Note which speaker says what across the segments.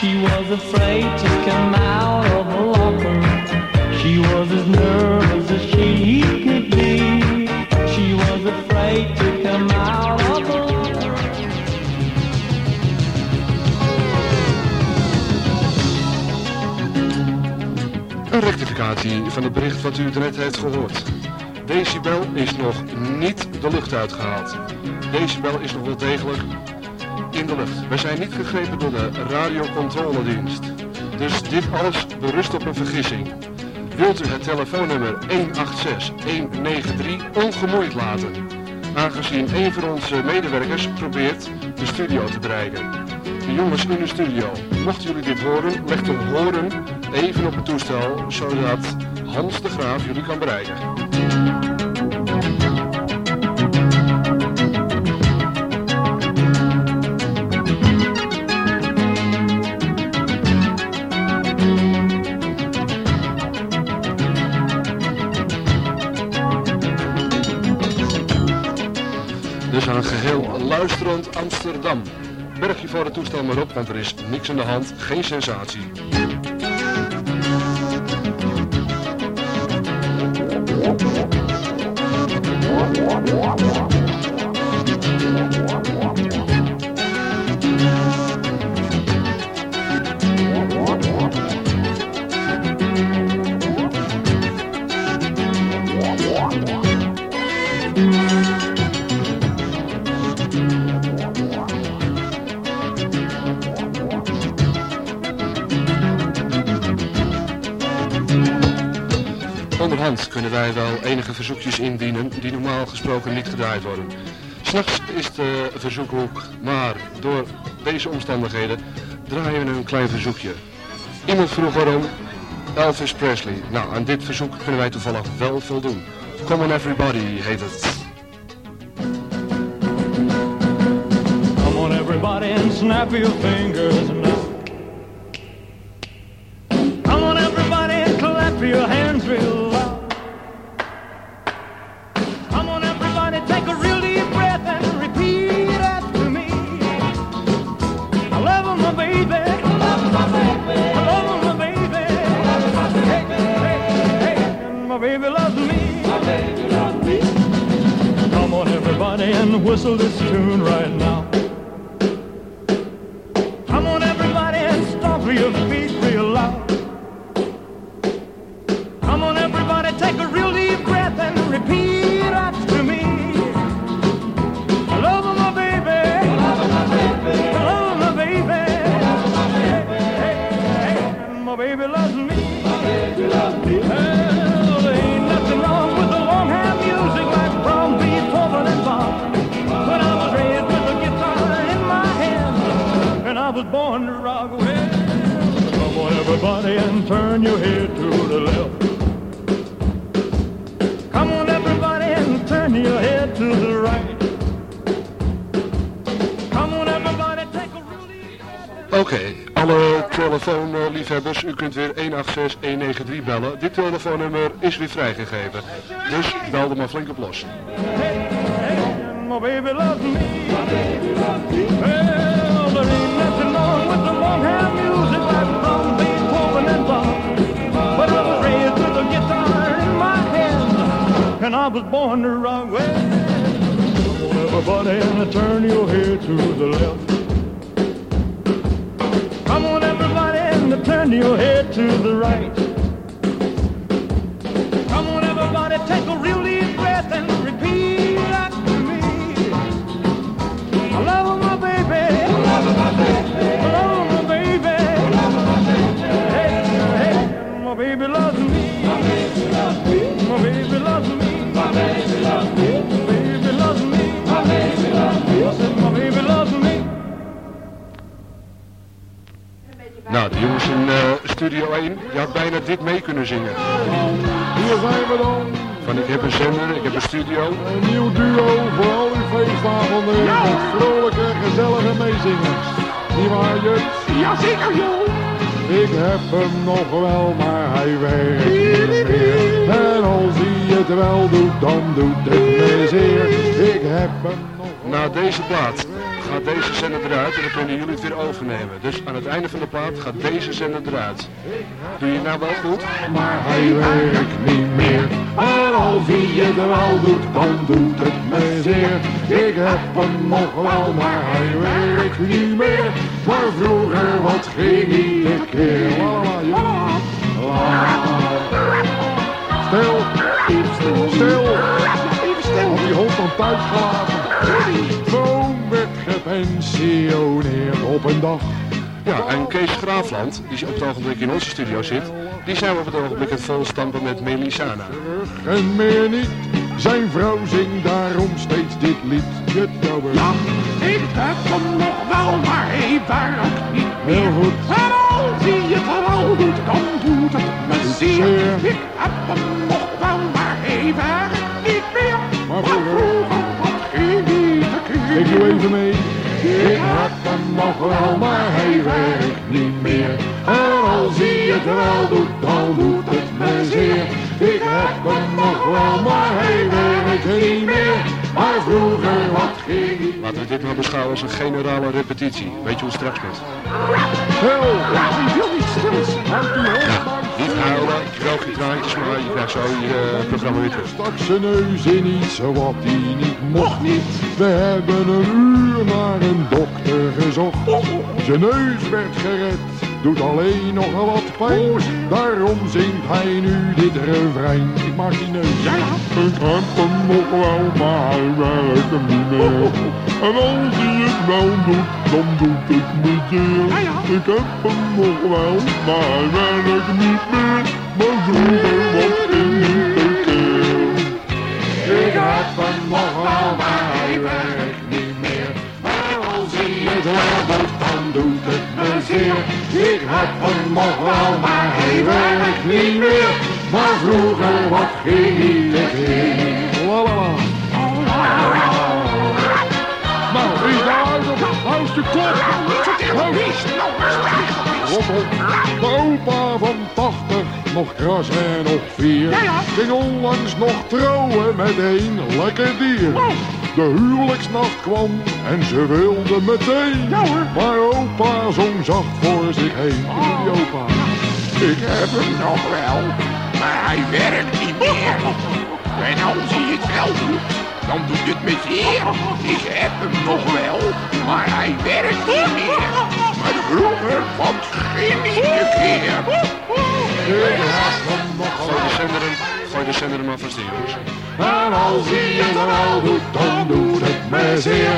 Speaker 1: She was afraid to come out of the locker. She was as nervous as she could be. She was afraid to come out of the locker.
Speaker 2: Een rectificatie van het bericht wat u net heeft gehoord. Decibel is nog niet de lucht uitgehaald. Decibel is nog wel degelijk We zijn niet gegrepen door de radiocontroledienst. Dus dit alles berust op een vergissing. Wilt u het telefoonnummer 186193 ongemoeid laten? Aangezien een van onze medewerkers probeert de studio te bereiken. De jongens in de studio, mochten jullie dit horen, leg de horen even op het toestel, zodat Hans de Graaf jullie kan bereiken. Luisterend Amsterdam. Berg je voor het toestel maar op, want er is niks aan de hand, geen sensatie. Enige verzoekjes indienen die normaal gesproken niet gedraaid worden. S'nachts is de verzoekhoek, maar door deze omstandigheden draaien we een klein verzoekje. Iemand vroeg waarom Elvis Presley. Nou, aan dit verzoek kunnen wij toevallig wel voldoen. Come on everybody heet het.
Speaker 1: Come on, everybody, and snap your fingers whistle this tune right now. Everybody, and turn your head to the left. Come on, everybody, and turn your head to the right. Come on, everybody, take a really
Speaker 2: Oké, alle telefoonliefhebbers, u kunt weer 186-193 bellen. Dit telefoonnummer is weer vrijgegeven. Dus bel er maar flink op los.
Speaker 1: And my baby loves me. My baby loves me. Well, was born to rock. Well, come on, everybody, and turn your head to the left. Come on, everybody, and turn your head to the right. Come on, everybody, take
Speaker 2: Nou, de jongens in eh, Studio 1, je had bijna dit mee kunnen zingen.
Speaker 3: Hier zijn we dan.
Speaker 2: Van ik heb een zender, ik heb een studio.
Speaker 3: Een nieuw duo voor al die feestavonden. Met vrolijke, gezellige meezingers. Niet waar, Jut?
Speaker 4: Jazeker, joh.
Speaker 3: Ik heb hem nog wel, maar hij weet niet meer. En als hij het wel doet, dan doet het me zeer. Ik heb hem nog wel.
Speaker 2: Na deze plaat gaat deze zender eruit en dan kunnen jullie het weer overnemen. Dus aan het einde van de plaat gaat deze zender eruit. Doe je nou wel goed?
Speaker 3: Maar hij werkt niet meer. En als hij het wel doet, dan doet het me zeer. Ik heb hem nog wel, maar hij werkt niet meer. Maar vroeger, wat ging hij een keer? Stil, stil. Want die hond van thuis gelaten. Werd gepensioneerd op een dag.
Speaker 2: Ja, en Kees Graafland, die op het ogenblik in onze studio zit, die zijn we op het ogenblik het volstampen met Melisana.
Speaker 3: en meer niet. Zijn vrouw zingt daarom steeds dit lied. Je tobber.
Speaker 4: Ja, ik heb hem nog wel, maar hij werkt niet meer.
Speaker 3: Heel goed.
Speaker 4: En als hij het wel doet, dan doet het me zeer.
Speaker 3: zeer.
Speaker 4: Ik heb hem nog wel, maar hij werkt niet meer.
Speaker 3: Maar
Speaker 4: Maar
Speaker 3: vroeger-
Speaker 4: wat ging hij?
Speaker 3: Ik doe even mee. Ik heb hem nog wel, maar hij werkt niet meer. En als hij het wel doet, dan doet het me zeer. Ik heb hem nog wel, maar hij werkt niet meer. Maar vroeger, wat ging?
Speaker 2: Laten we dit maar beschouwen als een generale repetitie. Weet je hoe het straks moet?
Speaker 3: Heel,
Speaker 4: Ja,
Speaker 3: u hoofd maar
Speaker 2: je krijgt zo je programma weer terug.
Speaker 3: stak zijn neus in iets wat hij niet mocht niet. We hebben een uur naar een dokter gezocht. Zijn neus werd gered, doet alleen nog wat pijn. Daarom zingt hij nu dit refrein. Ik maak die neus.
Speaker 4: Ja, ja.
Speaker 3: Ik heb hem nog wel, maar hij werkt hem niet meer. En als hij het wel doet, dan doet het me zeer.
Speaker 4: Ja, ja.
Speaker 3: Ik heb hem nog wel, maar hij werkt niet meer. Maar vroeger was hij niet tekeer. Ik heb hem nog wel, maar hij werkt niet meer. Maar als hij het wel doet, dan doet het me zeer. Ik heb hem nog wel, maar hij werkt niet meer. Maar vroeger, wat ging hij tekeer? La la la. Nou, wie is daar? Hou je kop!
Speaker 4: Vertel nou.
Speaker 3: Rommel. De opa van 80, nog kras en nog vier.
Speaker 4: Ja, ja.
Speaker 3: Ging onlangs nog trouwen met een lekker dier.
Speaker 4: Oh.
Speaker 3: De huwelijksnacht kwam en ze wilde meteen.
Speaker 4: Ja, hoor.
Speaker 3: Maar opa zong zacht voor zich heen. Die opa?
Speaker 4: Ik heb hem nog wel, maar hij werkt niet meer. En als hij het wel doet, dan doet het me zeer. Ik heb hem nog wel, maar hij werkt niet meer. Maar vroeger, wat ging hij een keer?
Speaker 3: Ik heb hem nog
Speaker 2: Gooi de zender hem, gooi de zender hem maar vast in, jongens.
Speaker 3: En als hij het wel doet, dan doet het me zeer.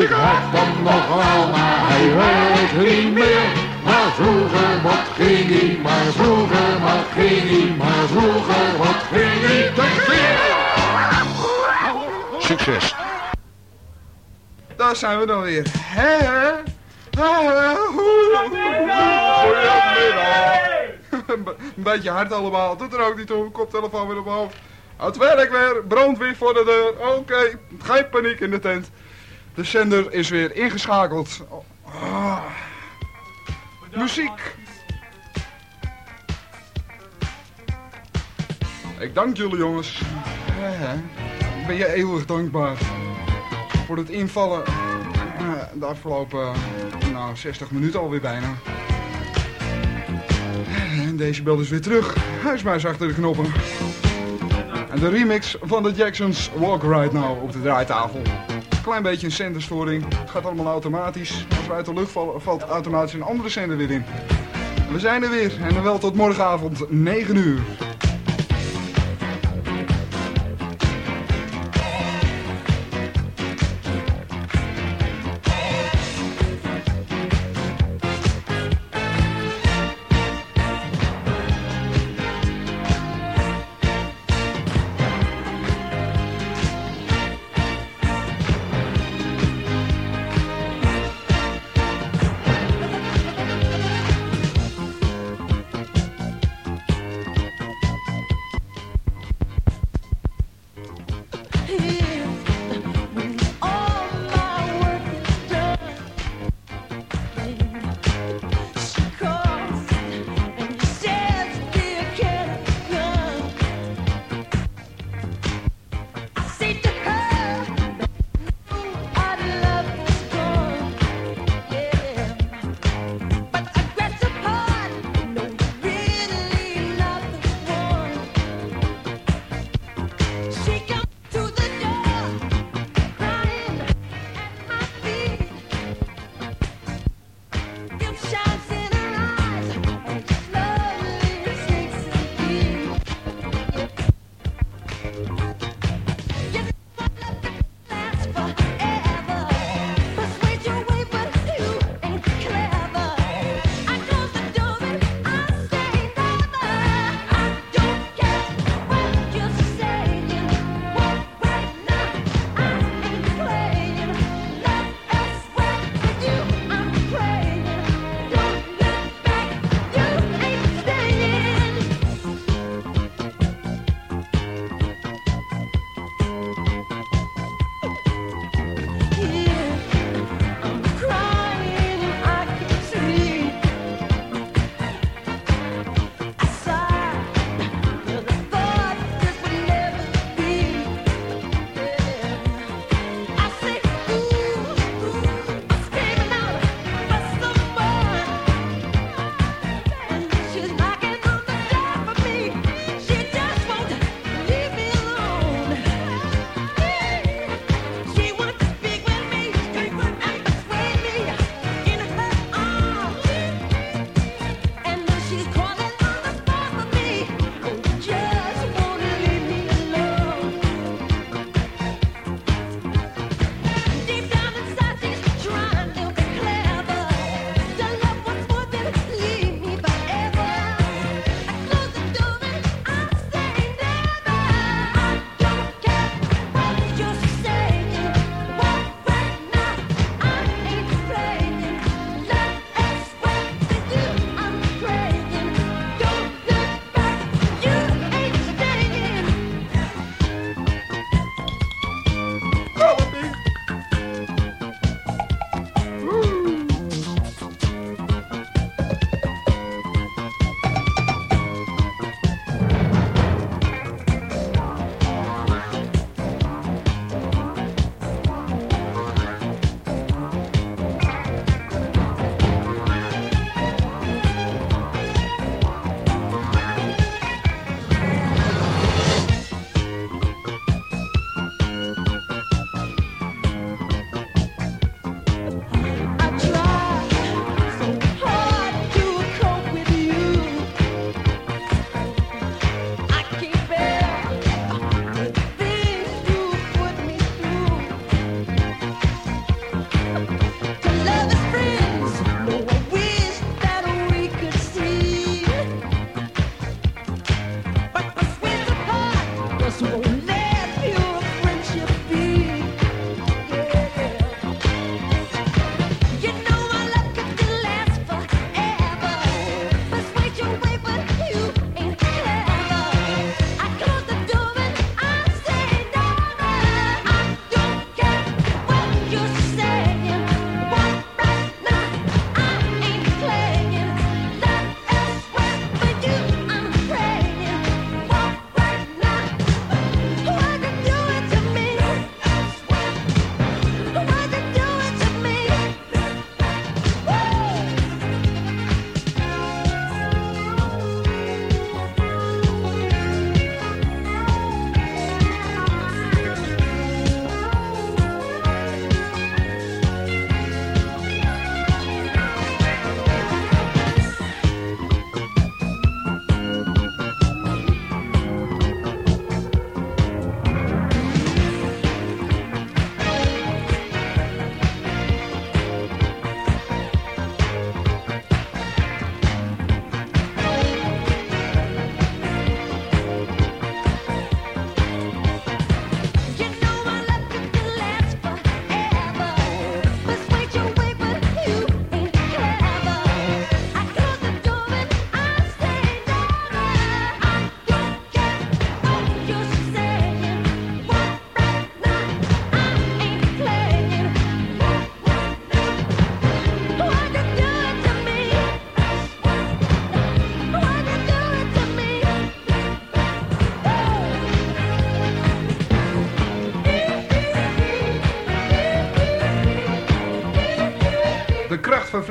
Speaker 3: Ik heb hem nog wel, maar hij werkt niet meer. Maar vroeger, wat ging hij, maar vroeger, wat ging hij, maar vroeger, wat ging hij tekeer.
Speaker 2: Succes!
Speaker 5: Daar zijn we dan weer. Hè, Een beetje hard allemaal. Doet er ook niet toe. Koptelefoon weer op mijn hoofd. Het werk weer. Brandweer voor de deur. Oké. Geen paniek in de tent. De zender is weer ingeschakeld. Ah. Muziek. Ik dank jullie jongens. Ik ben je eeuwig dankbaar voor het invallen de afgelopen nou, 60 minuten alweer bijna. En deze beeld is weer terug. Huismuis achter de knoppen. En de remix van de Jacksons Walk Right Now op de draaitafel. Klein beetje een zenderstoring. Het gaat allemaal automatisch. Als we uit de lucht vallen, valt automatisch een andere zender weer in. We zijn er weer en dan wel tot morgenavond 9 uur.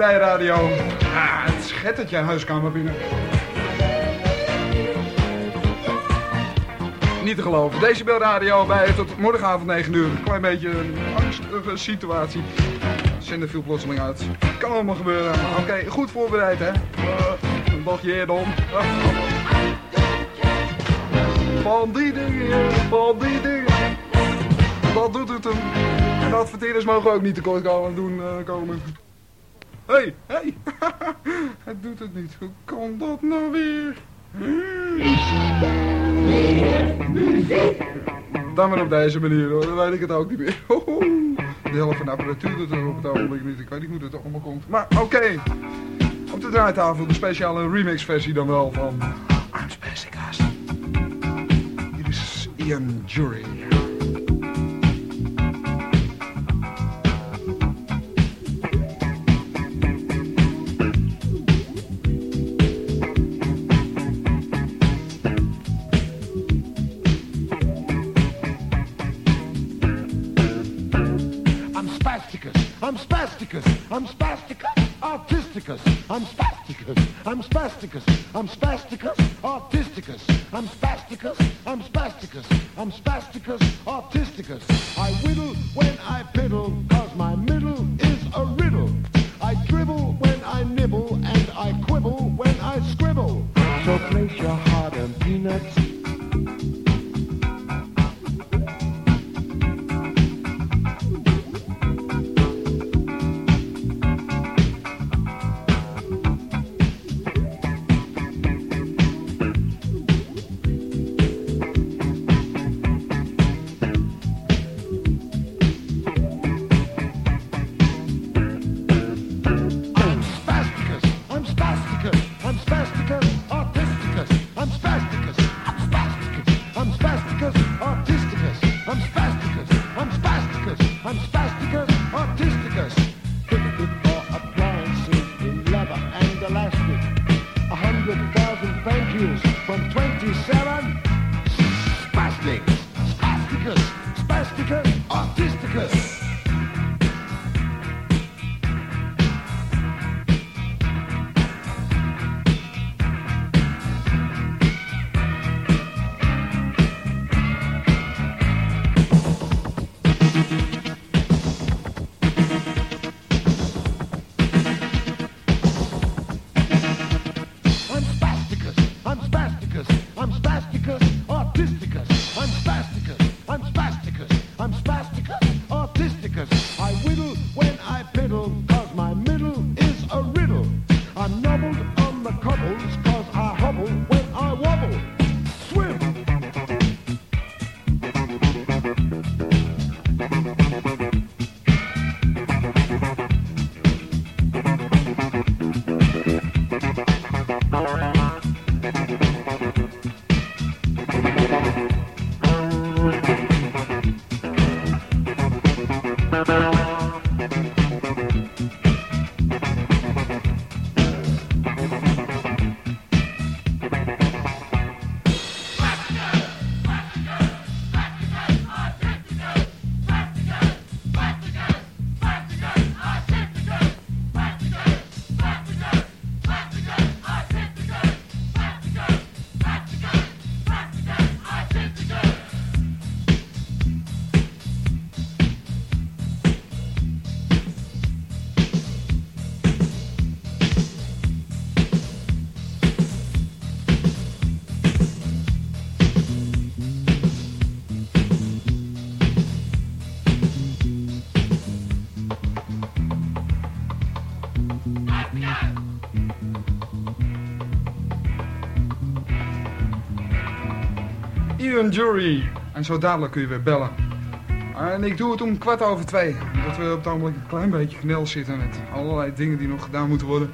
Speaker 5: Radio. Ah, het schettert je huiskamer binnen. Niet te geloven. Decibel Radio bij tot morgenavond 9 uur. Klein beetje een angstige situatie. Zender viel plotseling uit. Kan allemaal gebeuren. Oké, goed voorbereid hè. Uh, een dagje eerder om. Ah. Van die dingen, van die dingen. Dat doet het hem. En de adverteerders mogen ook niet tekort komen doen eh, komen. Hey. Hey. Hij doet het niet. Hoe kan dat nou weer? Dan maar op deze manier hoor, dan weet ik het ook niet meer. De helft van de apparatuur doet er op het ogenblik niet. Ik weet niet hoe dat allemaal komt. Maar oké. Op de draaitafel de speciale remix versie dan wel van Arms Basica's. Hier is Ian Jury.
Speaker 6: Artisticus, I'm spasticus, I'm spasticus, I'm spasticus, artisticus, I'm spasticus, I'm spasticus, I'm spasticus, artisticus. I whittle when I piddle, cause my middle is a riddle. I dribble when I nibble, and I quibble when I scribble. So place your hard-earned peanuts Thank yous from 27
Speaker 5: Jury. En zo dadelijk kun je weer bellen. En ik doe het om kwart over twee. Omdat we op het ogenblik een klein beetje knel zitten met allerlei dingen die nog gedaan moeten worden.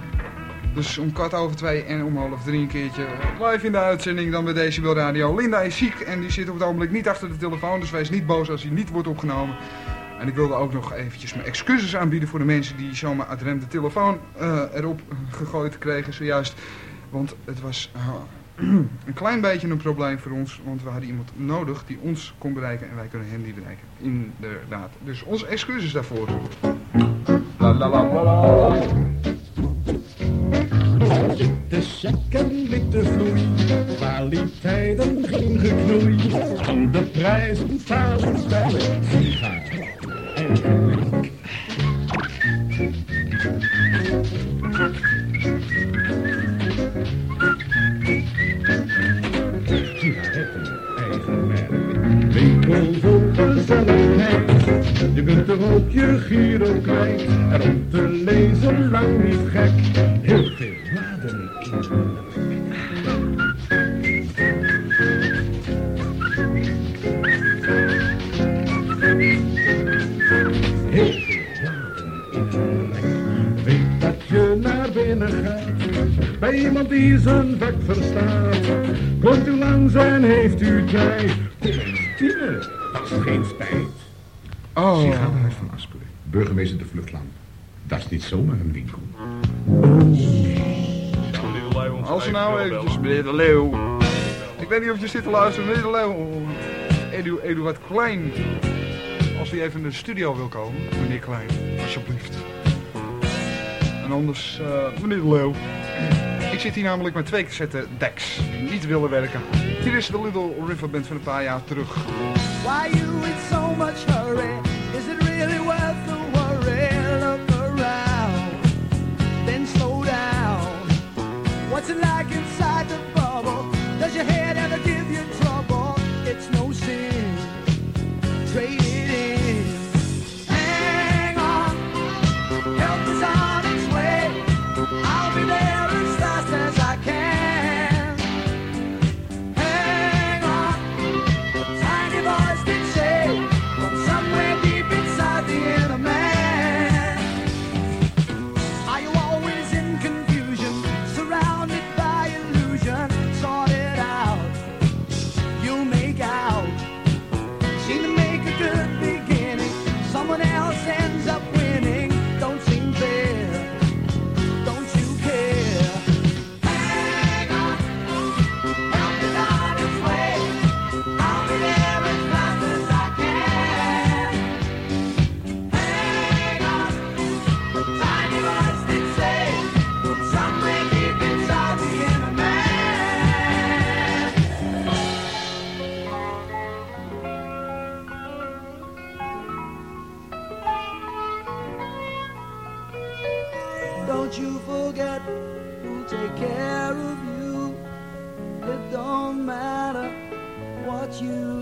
Speaker 5: Dus om kwart over twee en om half drie een keertje live in de uitzending dan bij Decibel Radio. Linda is ziek en die zit op het ogenblik niet achter de telefoon. Dus wees niet boos als hij niet wordt opgenomen. En ik wilde ook nog eventjes mijn excuses aanbieden voor de mensen die zomaar uit rem de telefoon eh, erop gegooid kregen zojuist. Want het was eh, een klein beetje een probleem voor ons, want we hadden iemand nodig die ons kon bereiken en wij kunnen hem niet bereiken. Inderdaad. Dus onze excuses daarvoor.
Speaker 7: De checken liet de vloei, kwaliteiten geen geknoei. Van de prijs betalen bij sigaar en Je kunt er ook je giro kwijt. En om te lezen lang niet gek.
Speaker 8: Zomaar een winkel.
Speaker 5: als we nou eventjes, meneer de Leeuw. Ik weet niet of je zit te luisteren, meneer de Leeuw. Edu, Eduard Klein. Als hij even in de studio wil komen, meneer Klein, alsjeblieft. En anders, eh, meneer de Leeuw. Ik zit hier namelijk met twee cassetten decks die niet willen werken. Hier is de Little River Band van een paar jaar terug.
Speaker 9: Why you in so much hurry? Is it really worth What's it like inside the bubble? Does your head ever give you trouble? It's no sin. Trade forget who'll take care of you. It don't matter what you